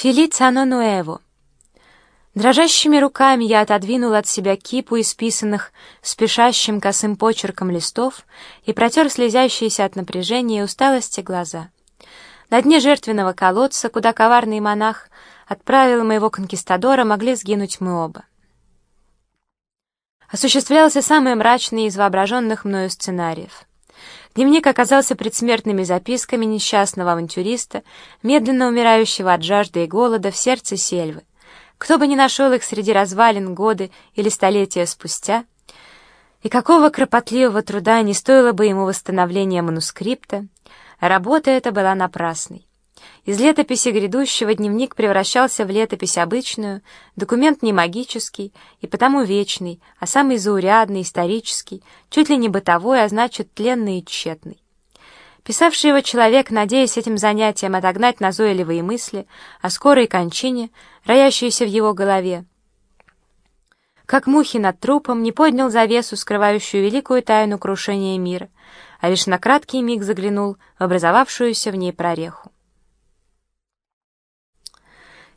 Фелиц Ано Нуэво. Дрожащими руками я отодвинул от себя кипу исписанных спешащим косым почерком листов и протер слезящиеся от напряжения и усталости глаза. На дне жертвенного колодца, куда коварный монах отправил моего конкистадора, могли сгинуть мы оба. Осуществлялся самый мрачный из воображенных мною сценариев. Дневник оказался предсмертными записками несчастного авантюриста, медленно умирающего от жажды и голода в сердце сельвы. Кто бы ни нашел их среди развалин годы или столетия спустя, и какого кропотливого труда не стоило бы ему восстановление манускрипта, работа эта была напрасной. Из летописи грядущего дневник превращался в летопись обычную, документ не магический и потому вечный, а самый заурядный, исторический, чуть ли не бытовой, а значит тленный и тщетный. Писавший его человек, надеясь этим занятием отогнать назойливые мысли о скорой кончине, роящиеся в его голове, как мухи над трупом, не поднял завесу, скрывающую великую тайну крушения мира, а лишь на краткий миг заглянул в образовавшуюся в ней прореху.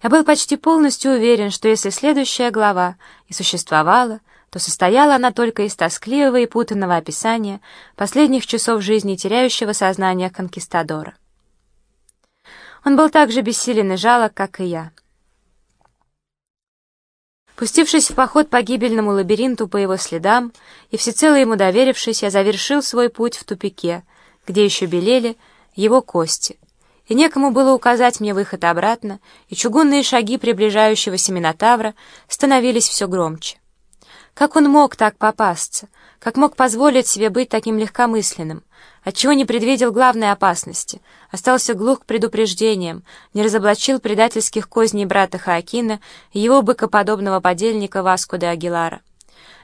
Я был почти полностью уверен, что если следующая глава и существовала, то состояла она только из тоскливого и путанного описания последних часов жизни теряющего сознания конкистадора. Он был так же бессилен и жалок, как и я. Пустившись в поход по гибельному лабиринту по его следам и всецело ему доверившись, я завершил свой путь в тупике, где еще белели его кости — и некому было указать мне выход обратно, и чугунные шаги приближающегося Минотавра становились все громче. Как он мог так попасться? Как мог позволить себе быть таким легкомысленным? Отчего не предвидел главной опасности? Остался глух к предупреждениям, не разоблачил предательских козней брата Хаакина и его быкоподобного подельника Васку де Агилара?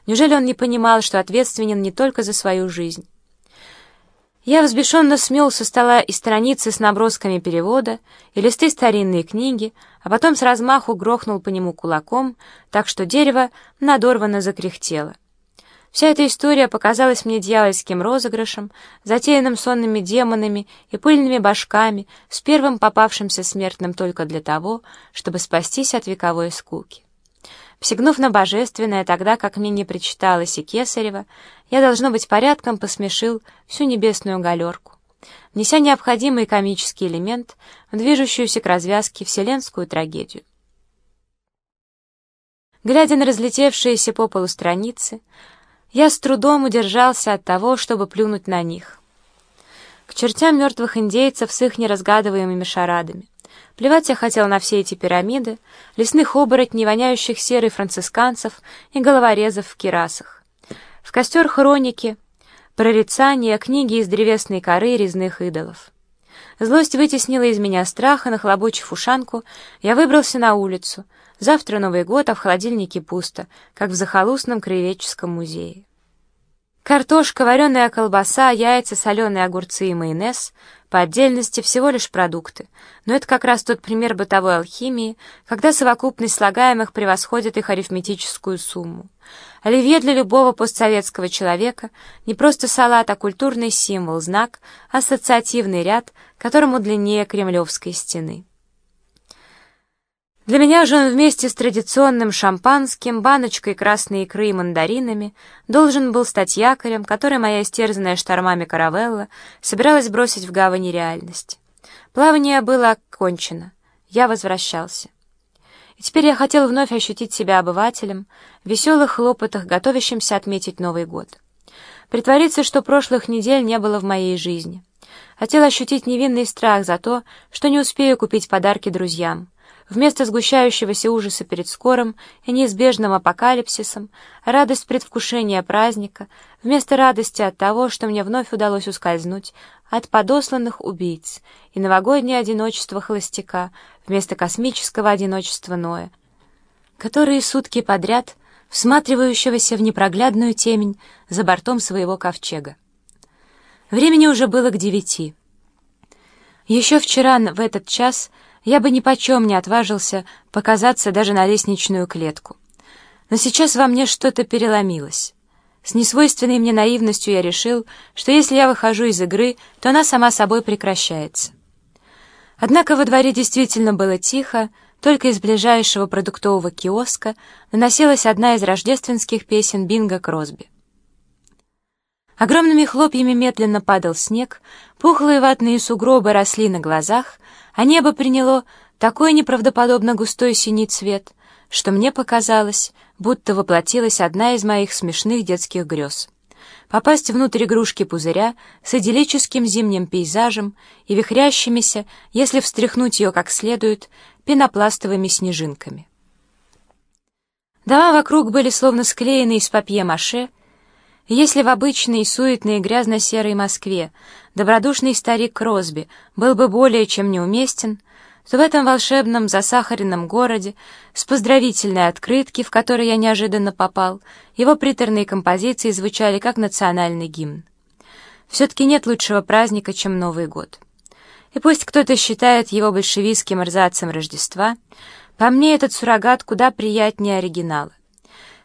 Неужели он не понимал, что ответственен не только за свою жизнь? Я взбешенно смел со стола и страницы с набросками перевода, и листы старинной книги, а потом с размаху грохнул по нему кулаком, так что дерево надорвано закряхтело. Вся эта история показалась мне дьявольским розыгрышем, затеянным сонными демонами и пыльными башками, с первым попавшимся смертным только для того, чтобы спастись от вековой скуки. Всегнув на божественное, тогда как мне не причиталось и кесарево, я, должно быть, порядком посмешил всю небесную галерку, внеся необходимый комический элемент в движущуюся к развязке вселенскую трагедию. Глядя на разлетевшиеся по полу страницы, я с трудом удержался от того, чтобы плюнуть на них. К чертям мертвых индейцев с их неразгадываемыми шарадами. Плевать я хотел на все эти пирамиды, лесных оборотней, воняющих серой францисканцев и головорезов в кирасах. В костер хроники, прорицания, книги из древесной коры резных идолов. Злость вытеснила из меня страха, нахлобучив ушанку, я выбрался на улицу. Завтра Новый год, а в холодильнике пусто, как в захолустном краеведческом музее. Картошка, вареная колбаса, яйца, соленые огурцы и майонез — по отдельности всего лишь продукты. Но это как раз тот пример бытовой алхимии, когда совокупность слагаемых превосходит их арифметическую сумму. Оливье для любого постсоветского человека не просто салат, а культурный символ, знак, ассоциативный ряд, которому длиннее Кремлевской стены. Для меня же он вместе с традиционным шампанским, баночкой красной икры и мандаринами должен был стать якорем, который моя истерзанная штормами каравелла собиралась бросить в гавани реальности. Плавание было окончено. Я возвращался. И теперь я хотел вновь ощутить себя обывателем, в веселых хлопотах, готовящимся отметить Новый год. Притвориться, что прошлых недель не было в моей жизни. Хотел ощутить невинный страх за то, что не успею купить подарки друзьям, Вместо сгущающегося ужаса перед скорым и неизбежным апокалипсисом, радость предвкушения праздника, вместо радости от того, что мне вновь удалось ускользнуть от подосланных убийц, и новогоднее одиночество холостяка вместо космического одиночества Ноя, которые сутки подряд всматривающегося в непроглядную темень за бортом своего ковчега. Времени уже было к девяти. Еще вчера в этот час я бы ни почем не отважился показаться даже на лестничную клетку. Но сейчас во мне что-то переломилось. С несвойственной мне наивностью я решил, что если я выхожу из игры, то она сама собой прекращается. Однако во дворе действительно было тихо, только из ближайшего продуктового киоска доносилась одна из рождественских песен Бинга Кросби. Огромными хлопьями медленно падал снег, пухлые ватные сугробы росли на глазах, а небо приняло такой неправдоподобно густой синий цвет, что мне показалось, будто воплотилась одна из моих смешных детских грез. Попасть внутрь игрушки пузыря с идиллическим зимним пейзажем и вихрящимися, если встряхнуть ее как следует, пенопластовыми снежинками. Дома вокруг были словно склеены из папье-маше, если в обычной, суетной грязно-серой Москве добродушный старик Кросби был бы более чем неуместен, то в этом волшебном засахаренном городе с поздравительной открытки, в которой я неожиданно попал, его приторные композиции звучали как национальный гимн. Все-таки нет лучшего праздника, чем Новый год. И пусть кто-то считает его большевистским рзацем Рождества, по мне этот суррогат куда приятнее оригинала.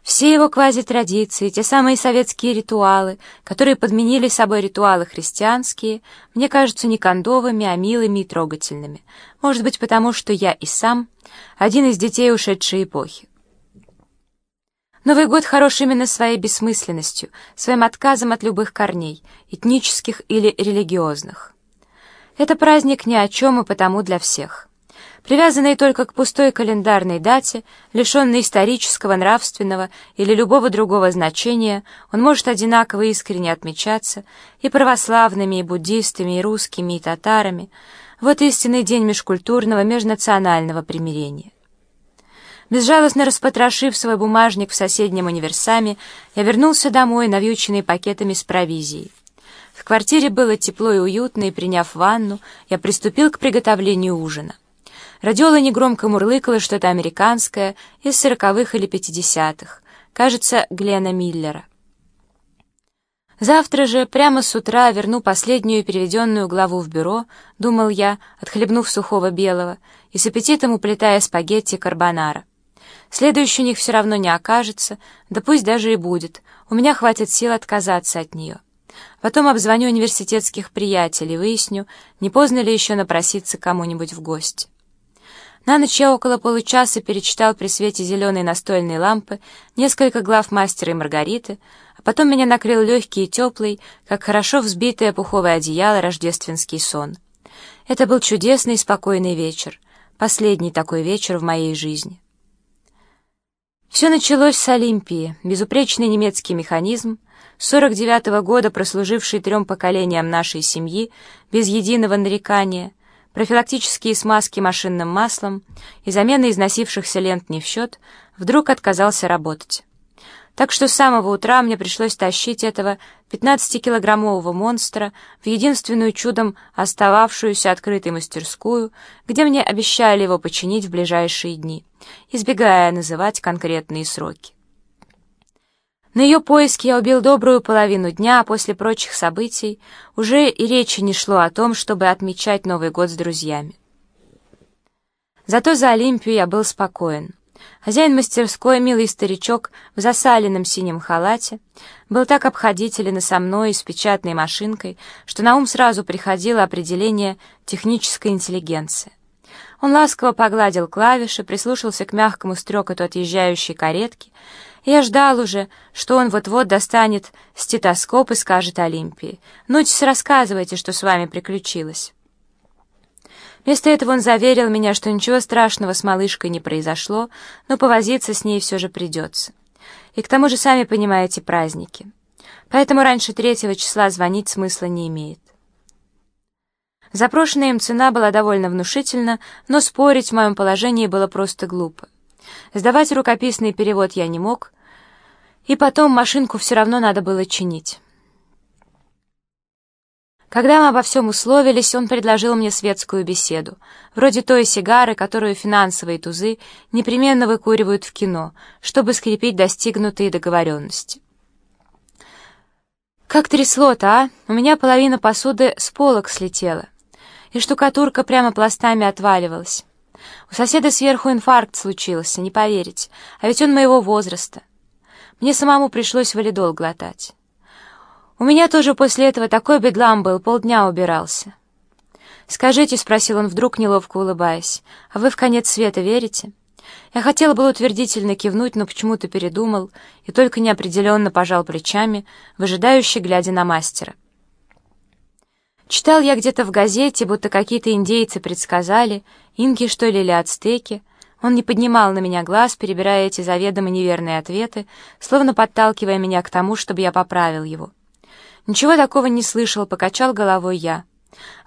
Все его квазитрадиции, те самые советские ритуалы, которые подменили собой ритуалы христианские, мне кажутся не кондовыми, а милыми и трогательными. Может быть, потому что я и сам один из детей ушедшей эпохи. Новый год хорош именно своей бессмысленностью, своим отказом от любых корней, этнических или религиозных. Это праздник ни о чем и потому для всех привязанный только к пустой календарной дате, лишенный исторического, нравственного или любого другого значения, он может одинаково искренне отмечаться и православными, и буддистами, и русскими, и татарами. Вот истинный день межкультурного, межнационального примирения. Безжалостно распотрошив свой бумажник в соседнем универсаме, я вернулся домой, навьюченный пакетами с провизией. В квартире было тепло и уютно, и, приняв ванну, я приступил к приготовлению ужина. Радиола негромко мурлыкала что-то американское из сороковых или пятидесятых, кажется, Глена Миллера. Завтра же, прямо с утра, верну последнюю переведенную главу в бюро, думал я, отхлебнув сухого белого, и с аппетитом уплетая спагетти карбонара. Следующий у них все равно не окажется, да пусть даже и будет, у меня хватит сил отказаться от нее. Потом обзвоню университетских приятелей, выясню, не поздно ли еще напроситься кому-нибудь в гости. На ночь я около получаса перечитал при свете зеленой настольной лампы несколько глав «Мастера и Маргариты», а потом меня накрыл легкий и теплый, как хорошо взбитое пуховое одеяло, рождественский сон. Это был чудесный и спокойный вечер, последний такой вечер в моей жизни. Все началось с Олимпии, безупречный немецкий механизм, с 49 -го года прослуживший трем поколениям нашей семьи, без единого нарекания — профилактические смазки машинным маслом и замена износившихся лент не в счет, вдруг отказался работать. Так что с самого утра мне пришлось тащить этого 15-килограммового монстра в единственную чудом остававшуюся открытой мастерскую, где мне обещали его починить в ближайшие дни, избегая называть конкретные сроки. На ее поиски я убил добрую половину дня, а после прочих событий уже и речи не шло о том, чтобы отмечать Новый год с друзьями. Зато за Олимпию я был спокоен. Хозяин мастерской, милый старичок в засаленном синем халате, был так обходителен и со мной, и с печатной машинкой, что на ум сразу приходило определение «техническая интеллигенция». Он ласково погладил клавиши, прислушался к мягкому стрекоту отъезжающей каретки, я ждал уже, что он вот-вот достанет стетоскоп и скажет Олимпии. «Ну-тесь, рассказывайте, что с вами приключилось». Вместо этого он заверил меня, что ничего страшного с малышкой не произошло, но повозиться с ней все же придется. И к тому же, сами понимаете, праздники. Поэтому раньше третьего числа звонить смысла не имеет. Запрошенная им цена была довольно внушительна, но спорить в моем положении было просто глупо. Сдавать рукописный перевод я не мог, и потом машинку все равно надо было чинить. Когда мы обо всем условились, он предложил мне светскую беседу, вроде той сигары, которую финансовые тузы непременно выкуривают в кино, чтобы скрепить достигнутые договоренности. «Как трясло-то, а? У меня половина посуды с полок слетела, и штукатурка прямо пластами отваливалась». У соседа сверху инфаркт случился, не поверите, а ведь он моего возраста. Мне самому пришлось валидол глотать. У меня тоже после этого такой бедлам был, полдня убирался. «Скажите», — спросил он вдруг, неловко улыбаясь, — «а вы в конец света верите?» Я хотел было утвердительно кивнуть, но почему-то передумал и только неопределенно пожал плечами, выжидающе глядя на мастера. Читал я где-то в газете, будто какие-то индейцы предсказали, инки, что ли, или ацтеки. Он не поднимал на меня глаз, перебирая эти заведомо неверные ответы, словно подталкивая меня к тому, чтобы я поправил его. Ничего такого не слышал, покачал головой я.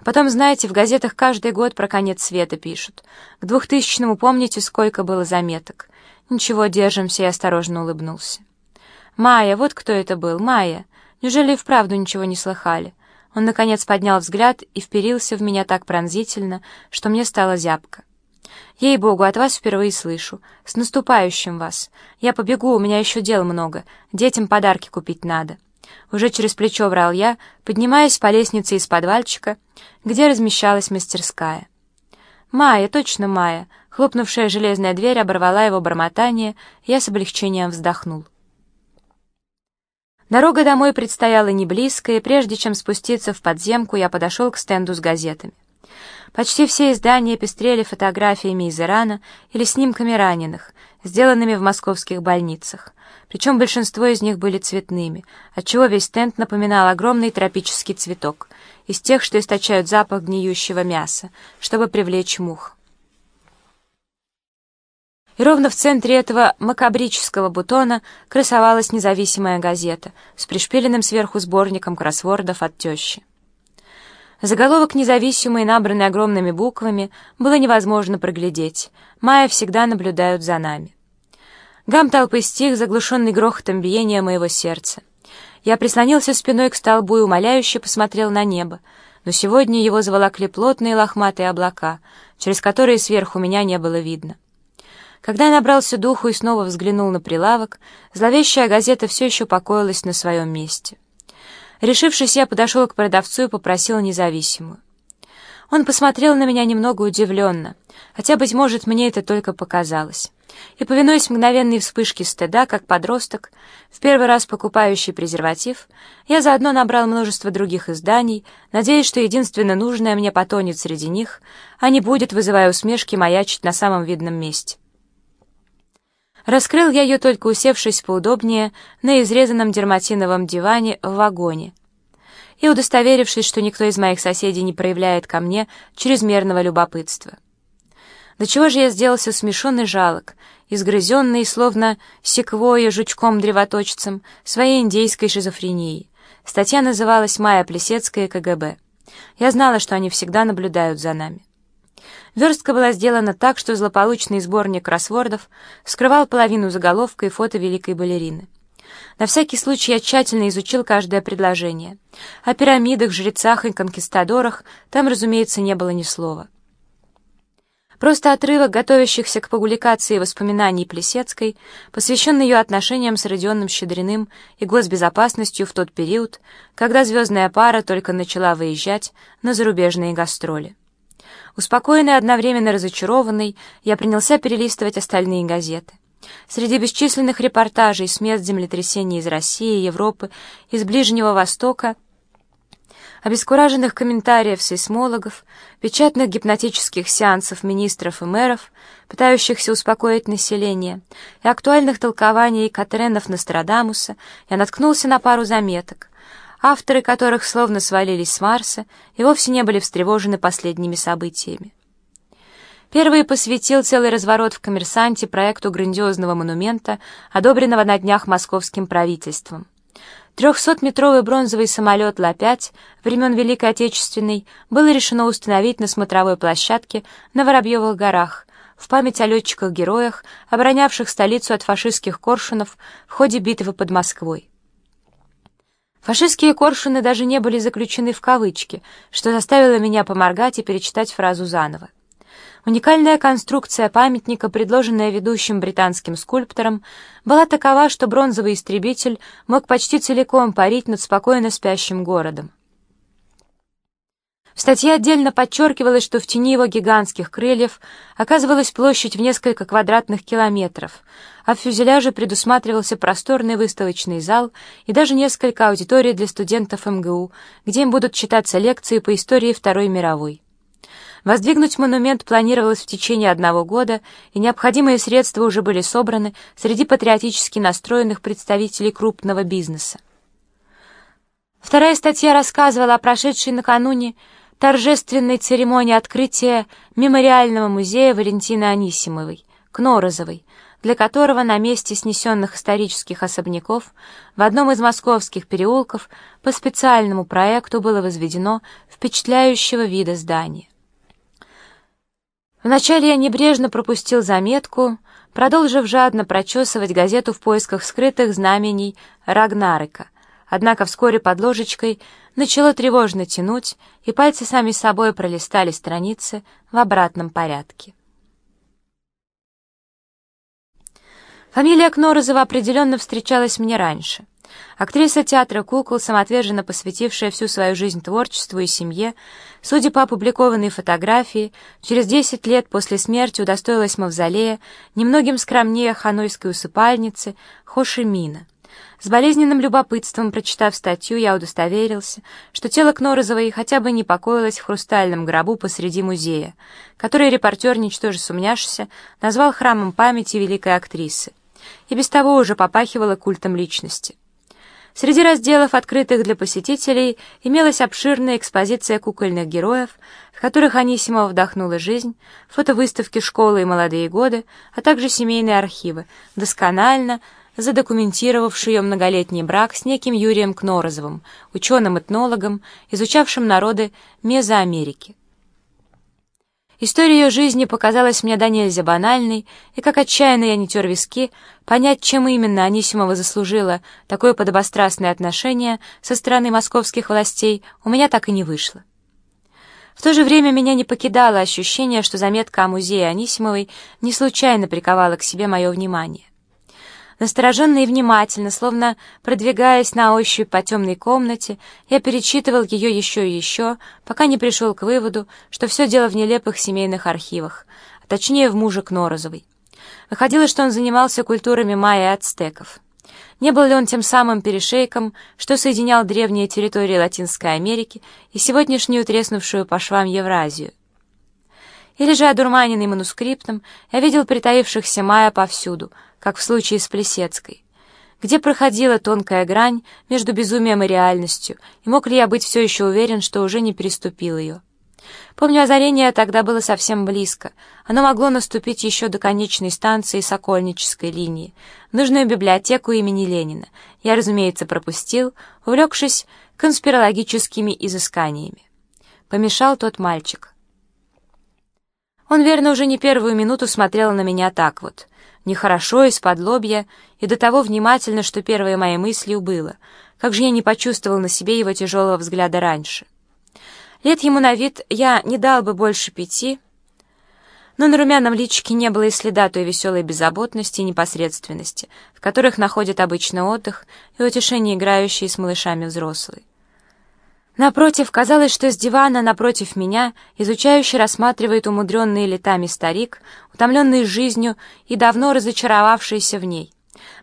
Потом, знаете, в газетах каждый год про конец света пишут. К двухтысячному помните, сколько было заметок? Ничего, держимся, я осторожно улыбнулся. «Майя, вот кто это был, Майя. Неужели и вправду ничего не слыхали?» Он, наконец, поднял взгляд и вперился в меня так пронзительно, что мне стало зябко. «Ей-богу, от вас впервые слышу. С наступающим вас. Я побегу, у меня еще дел много. Детям подарки купить надо». Уже через плечо врал я, поднимаясь по лестнице из подвальчика, где размещалась мастерская. «Майя, точно Майя!» Хлопнувшая железная дверь оборвала его бормотание, я с облегчением вздохнул. Дорога домой предстояла не близкая, и прежде чем спуститься в подземку, я подошел к стенду с газетами. Почти все издания пестрели фотографиями из Ирана или снимками раненых, сделанными в московских больницах. Причем большинство из них были цветными, отчего весь стенд напоминал огромный тропический цветок, из тех, что источают запах гниющего мяса, чтобы привлечь мух. И ровно в центре этого макабрического бутона красовалась независимая газета с пришпиленным сверху сборником кроссвордов от тещи. Заголовок независимый, набранный огромными буквами, было невозможно проглядеть. Майя всегда наблюдают за нами. Гам толпы стих, заглушенный грохотом биения моего сердца. Я прислонился спиной к столбу и умоляюще посмотрел на небо, но сегодня его заволокли плотные лохматые облака, через которые сверху меня не было видно. Когда я набрался духу и снова взглянул на прилавок, зловещая газета все еще покоилась на своем месте. Решившись, я подошел к продавцу и попросил независимую. Он посмотрел на меня немного удивленно, хотя, быть может, мне это только показалось. И, повинуясь мгновенной вспышке стыда, как подросток, в первый раз покупающий презерватив, я заодно набрал множество других изданий, надеясь, что единственно нужное мне потонет среди них, а не будет, вызывая усмешки, маячить на самом видном месте. Раскрыл я ее, только усевшись поудобнее на изрезанном дерматиновом диване в вагоне и удостоверившись, что никто из моих соседей не проявляет ко мне чрезмерного любопытства. До чего же я сделался смешон и жалок, изгрызенный, словно секвоя жучком-древоточцем, своей индейской шизофренией. Статья называлась «Майя Плесецкая КГБ». Я знала, что они всегда наблюдают за нами. Верстка была сделана так, что злополучный сборник кроссвордов скрывал половину заголовка и фото великой балерины. На всякий случай я тщательно изучил каждое предложение. О пирамидах, жрецах и конкистадорах там, разумеется, не было ни слова. Просто отрывок готовящихся к публикации воспоминаний Плесецкой, посвященный ее отношениям с Родионом Щедриным и госбезопасностью в тот период, когда звездная пара только начала выезжать на зарубежные гастроли. Успокоенный одновременно разочарованный, я принялся перелистывать остальные газеты. Среди бесчисленных репортажей с мест землетрясений из России, Европы, из Ближнего Востока, обескураженных комментариев сейсмологов, печатных гипнотических сеансов министров и мэров, пытающихся успокоить население, и актуальных толкований Катренов Нострадамуса, я наткнулся на пару заметок — авторы которых словно свалились с Марса и вовсе не были встревожены последними событиями. Первый посвятил целый разворот в «Коммерсанте» проекту грандиозного монумента, одобренного на днях московским правительством. Трехсотметровый бронзовый самолет Ла-5 времен Великой Отечественной было решено установить на смотровой площадке на Воробьевых горах в память о летчиках-героях, оборонявших столицу от фашистских коршунов в ходе битвы под Москвой. Фашистские коршуны даже не были заключены в кавычки, что заставило меня поморгать и перечитать фразу заново. Уникальная конструкция памятника, предложенная ведущим британским скульптором, была такова, что бронзовый истребитель мог почти целиком парить над спокойно спящим городом. В статье отдельно подчеркивалось, что в тени его гигантских крыльев оказывалась площадь в несколько квадратных километров, а в фюзеляже предусматривался просторный выставочный зал и даже несколько аудиторий для студентов МГУ, где им будут читаться лекции по истории Второй мировой. Воздвигнуть монумент планировалось в течение одного года, и необходимые средства уже были собраны среди патриотически настроенных представителей крупного бизнеса. Вторая статья рассказывала о прошедшей накануне торжественной церемонии открытия мемориального музея Валентины Анисимовой, Кнорозовой, для которого на месте снесенных исторических особняков в одном из московских переулков по специальному проекту было возведено впечатляющего вида здание. Вначале я небрежно пропустил заметку, продолжив жадно прочесывать газету в поисках скрытых знамений Рагнарыка, однако вскоре под ложечкой начало тревожно тянуть, и пальцы сами собой пролистали страницы в обратном порядке. Фамилия Кнорозова определенно встречалась мне раньше. Актриса театра «Кукол», самоотверженно посвятившая всю свою жизнь творчеству и семье, судя по опубликованной фотографии, через 10 лет после смерти удостоилась мавзолея, немногим скромнее ханойской усыпальницы Хошимина. С болезненным любопытством, прочитав статью, я удостоверился, что тело Кнорозовой хотя бы не покоилось в хрустальном гробу посреди музея, который репортер, ничтоже сумняшися, назвал храмом памяти великой актрисы и без того уже попахивало культом личности. Среди разделов, открытых для посетителей, имелась обширная экспозиция кукольных героев, в которых Анисимова вдохнула жизнь, фотовыставки школы и молодые годы, а также семейные архивы, досконально задокументировавшие ее многолетний брак с неким Юрием Кнорозовым, ученым-этнологом, изучавшим народы Мезоамерики. История ее жизни показалась мне до нельзя банальной, и как отчаянно я не тер виски, понять, чем именно Анисимова заслужила такое подобострастное отношение со стороны московских властей, у меня так и не вышло. В то же время меня не покидало ощущение, что заметка о музее Анисимовой не случайно приковала к себе мое внимание. Настороженно и внимательно, словно продвигаясь на ощупь по темной комнате, я перечитывал ее еще и еще, пока не пришел к выводу, что все дело в нелепых семейных архивах, а точнее в муже Кнорозовой. Выходило, что он занимался культурами майя и ацтеков. Не был ли он тем самым перешейком, что соединял древние территории Латинской Америки и сегодняшнюю треснувшую по швам Евразию? Или же, одурманенный манускриптом, я видел притаившихся майя повсюду — как в случае с Плесецкой. Где проходила тонкая грань между безумием и реальностью, и мог ли я быть все еще уверен, что уже не переступил ее? Помню, озарение тогда было совсем близко. Оно могло наступить еще до конечной станции Сокольнической линии, нужную библиотеку имени Ленина. Я, разумеется, пропустил, увлекшись конспирологическими изысканиями. Помешал тот мальчик. Он, верно, уже не первую минуту смотрел на меня так вот — нехорошо, из-под лобья, и до того внимательно, что первой моей мыслью было, как же я не почувствовал на себе его тяжелого взгляда раньше. Лет ему на вид я не дал бы больше пяти, но на румяном личике не было и следа той веселой беззаботности и непосредственности, в которых находят обычно отдых и утешение играющие с малышами взрослые. Напротив, казалось, что с дивана напротив меня изучающий рассматривает умудренный летами старик, утомленный жизнью и давно разочаровавшийся в ней.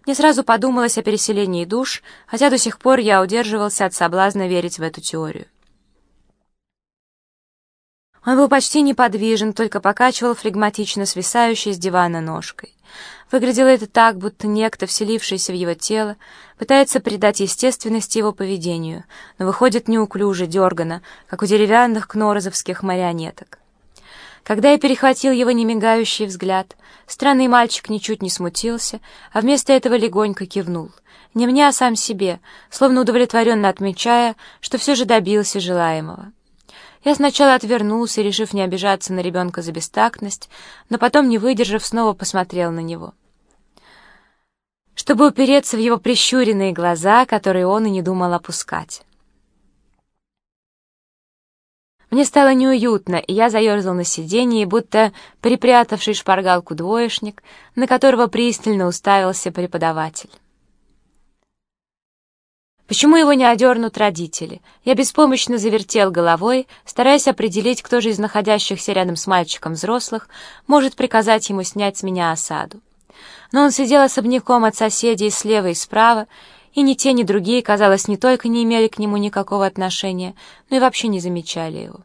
Мне сразу подумалось о переселении душ, хотя до сих пор я удерживался от соблазна верить в эту теорию. Он был почти неподвижен, только покачивал флегматично свисающей с дивана ножкой. Выглядело это так, будто некто, вселившийся в его тело, пытается придать естественности его поведению, но выходит неуклюже, дергано, как у деревянных кнорозовских марионеток. Когда я перехватил его немигающий взгляд, странный мальчик ничуть не смутился, а вместо этого легонько кивнул. Не мне, а сам себе, словно удовлетворенно отмечая, что все же добился желаемого. Я сначала отвернулся, решив не обижаться на ребенка за бестактность, но потом, не выдержав, снова посмотрел на него. Чтобы упереться в его прищуренные глаза, которые он и не думал опускать. Мне стало неуютно, и я заерзал на сиденье, будто припрятавший шпаргалку двоечник, на которого пристально уставился преподаватель. Почему его не одернут родители? Я беспомощно завертел головой, стараясь определить, кто же из находящихся рядом с мальчиком взрослых может приказать ему снять с меня осаду. Но он сидел особняком от соседей слева и справа, и ни те, ни другие, казалось, не только не имели к нему никакого отношения, но и вообще не замечали его.